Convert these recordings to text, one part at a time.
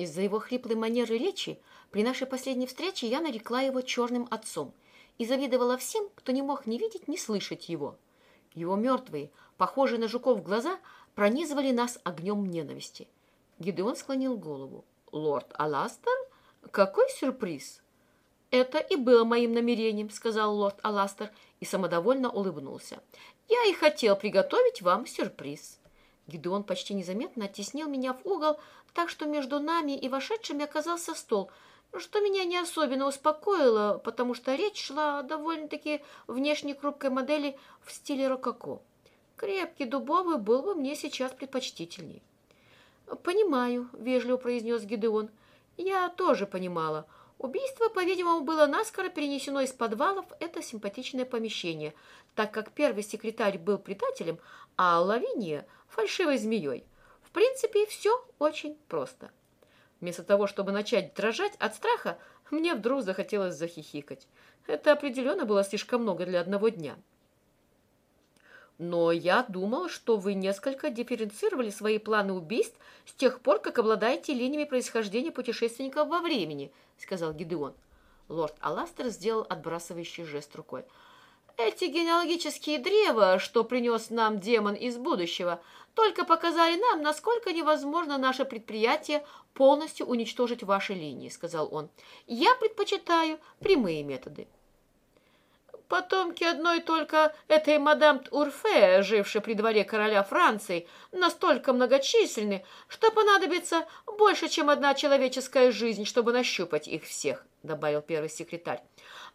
Из-за его хриплой манеры речи при нашей последней встрече я нарекла его черным отцом и завидовала всем, кто не мог ни видеть, ни слышать его. Его мертвые, похожие на жуков глаза, пронизывали нас огнем ненависти. Гидеон склонил голову. «Лорд Аластер? Какой сюрприз!» «Это и было моим намерением», — сказал лорд Аластер и самодовольно улыбнулся. «Я и хотел приготовить вам сюрприз». Гидеон почти незаметно оттеснил меня в угол, так что между нами и вошедшими оказался стол, что меня не особенно успокоило, потому что речь шла о довольно-таки внешней хрупкой модели в стиле рококо. Крепкий дубовый был бы мне сейчас предпочтительней. «Понимаю», — вежливо произнес Гидеон. «Я тоже понимала. Убийство, по-видимому, было наскоро перенесено из подвалов в это симпатичное помещение, так как первый секретарь был предателем, а Лавиния — фальшивой змеей. В принципе, все очень просто. Вместо того, чтобы начать дрожать от страха, мне вдруг захотелось захихикать. Это определенно было слишком много для одного дня. Но я думал, что вы несколько дифференцировали свои планы убийств с тех пор, как обладаете линиями происхождения путешественников во времени, сказал Гидеон. Лорд Аластер сделал отбрасывающий жест рукой. Эти генеалогические древа, что принес нам демон из будущего, только показали нам, насколько невозможно наше предприятие полностью уничтожить ваши линии, сказал он. Я предпочитаю прямые методы. Потомки одной только этой мадам Урфе, жившей при дворе короля Франции, настолько многочисленны, что понадобится больше, чем одна человеческая жизнь, чтобы нащупать их всех, добавил первый секретарь.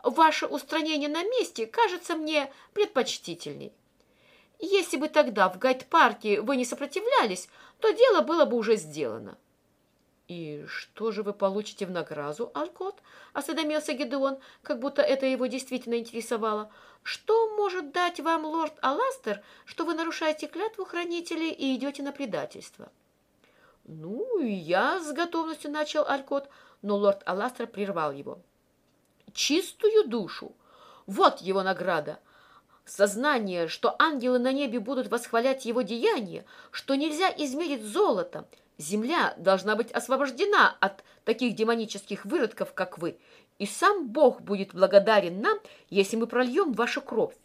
Ваше устранение на месте кажется мне предпочтительней. Если бы тогда в гайд-парке вы не сопротивлялись, то дело было бы уже сделано. «И что же вы получите в награду, Алькот?» — осведомился Гедеон, как будто это его действительно интересовало. «Что может дать вам лорд Аластер, что вы нарушаете клятву хранителей и идете на предательство?» «Ну, я с готовностью начал Алькот, но лорд Аластер прервал его. «Чистую душу! Вот его награда!» Сознание, что ангелы на небе будут восхвалять его деяния, что нельзя измерить золотом — Земля должна быть освобождена от таких демонических выродков, как вы, и сам Бог будет благодарен нам, если мы прольем вашу кровь.